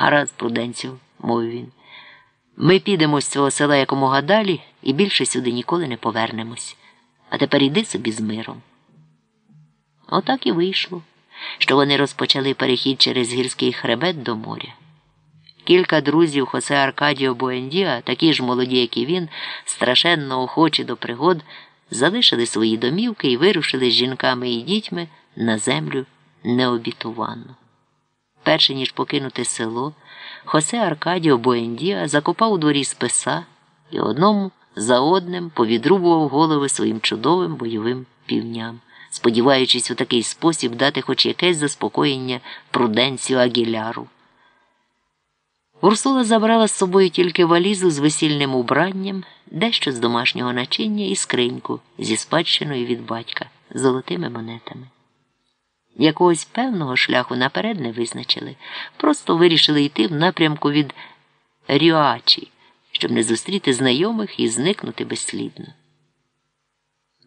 Гаразд, пруденців, мовив він. Ми підемо з цього села якомога далі і більше сюди ніколи не повернемось. А тепер іди собі з миром. Отак і вийшло, що вони розпочали перехід через гірський хребет до моря. Кілька друзів Хосе Аркадіо Буендіа, такі ж молоді, як і він, страшенно охочі до пригод, залишили свої домівки і вирушили з жінками і дітьми на землю необітувану. Перше ніж покинути село, Хосе Аркадіо Буендіа закопав у дворі списа і одному за одним повідрубував голови своїм чудовим бойовим півням, сподіваючись у такий спосіб дати хоч якесь заспокоєння пруденцію Агіляру. Урсула забрала з собою тільки валізу з весільним убранням, дещо з домашнього начиння і скриньку зі спадщиною від батька золотими монетами. Якогось певного шляху наперед не визначили, просто вирішили йти в напрямку від Рюачі, щоб не зустріти знайомих і зникнути безслідно.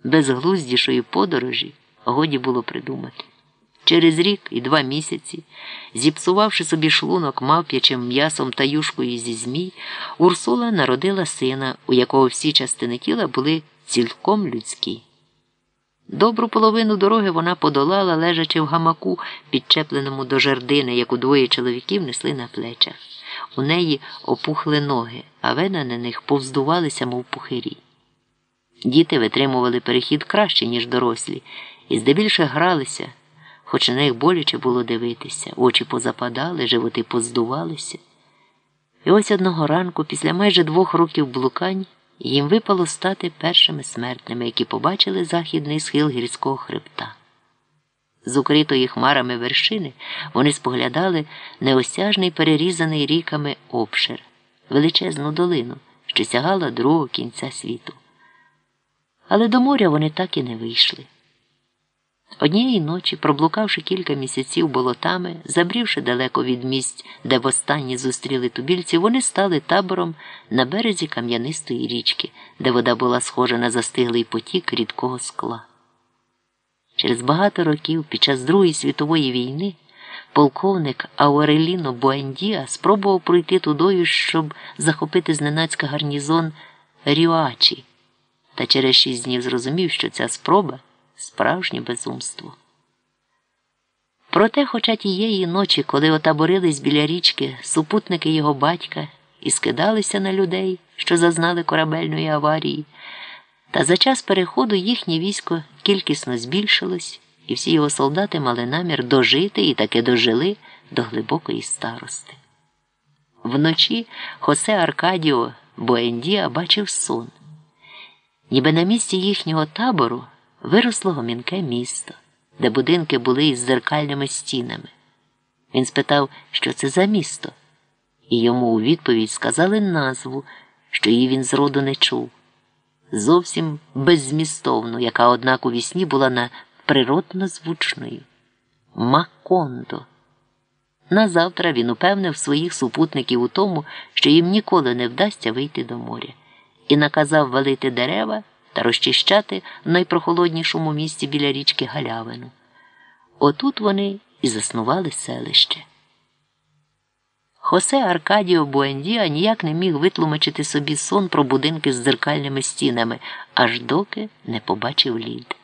Безглуздішої подорожі годі було придумати. Через рік і два місяці, зіпсувавши собі шлунок мавп'ячим м'ясом та юшкою зі змій, Урсула народила сина, у якого всі частини тіла були цілком людські. Добру половину дороги вона подолала, лежачи в гамаку, підчепленому до жердини, яку двоє чоловіків несли на плечах. У неї опухли ноги, а вена на них повздувалися, мов пухирі. Діти витримували перехід краще, ніж дорослі, і здебільше гралися, хоч на них боляче було дивитися, очі позападали, животи поздувалися. І ось одного ранку, після майже двох років блукань, їм випало стати першими смертними, які побачили західний схил гірського хребта. З укритої хмарами вершини вони споглядали неосяжний перерізаний ріками обшир, величезну долину, що сягала другого кінця світу. Але до моря вони так і не вийшли. Однієї ночі, проблукавши кілька місяців болотами, забрівши далеко від місць, де востаннє зустріли тубільців, вони стали табором на березі кам'янистої річки, де вода була схожа на застиглий потік рідкого скла. Через багато років, під час Другої світової війни, полковник Ауреліно Буендіа спробував пройти тудою, щоб захопити зненацька гарнізон Рюачі, та через шість днів зрозумів, що ця спроба справжнє безумство. Проте, хоча тієї ночі, коли отаборились біля річки супутники його батька і скидалися на людей, що зазнали корабельної аварії, та за час переходу їхнє військо кількісно збільшилось, і всі його солдати мали намір дожити і таки дожили до глибокої старости. Вночі Хосе Аркадіо Боендіа бачив сон, ніби на місці їхнього табору виросло гомінке місто, де будинки були із зеркальними стінами. Він спитав, що це за місто, і йому у відповідь сказали назву, що її він зроду не чув. Зовсім беззмістовну, яка, однак, у вісні була на природно звучною Макондо. Назавтра він упевнив своїх супутників у тому, що їм ніколи не вдасться вийти до моря, і наказав валити дерева та розчищати в найпрохолоднішому місці біля річки Галявину. Отут вони і заснували селище. Хосе Аркадіо Буендіа ніяк не міг витлумачити собі сон про будинки з дзеркальними стінами, аж доки не побачив лід.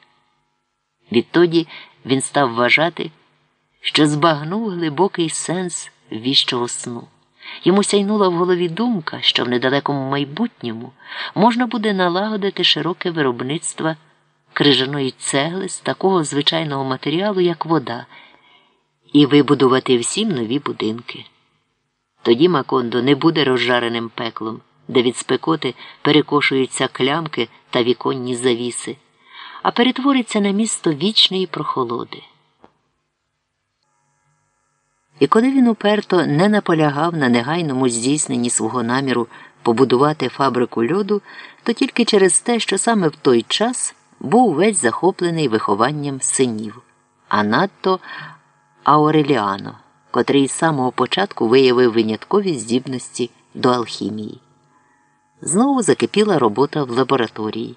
Відтоді він став вважати, що збагнув глибокий сенс віщого сну. Йому сяйнула в голові думка, що в недалекому майбутньому можна буде налагодити широке виробництво крижаної цегли з такого звичайного матеріалу, як вода, і вибудувати всім нові будинки. Тоді Макондо не буде розжареним пеклом, де від спекоти перекошуються клямки та віконні завіси, а перетвориться на місто вічної прохолоди. І коли він уперто не наполягав на негайному здійсненні свого наміру побудувати фабрику льоду, то тільки через те, що саме в той час був весь захоплений вихованням синів, а надто Ауреліано, котрий з самого початку виявив виняткові здібності до алхімії. Знову закипіла робота в лабораторії.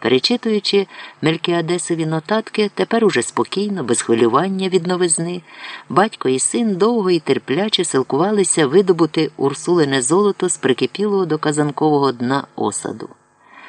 Перечитуючи Мелькіадесові нотатки, тепер уже спокійно, без хвилювання від новизни, батько і син довго і терпляче силкувалися видобути урсулине золото з прикипілого до казанкового дна осаду.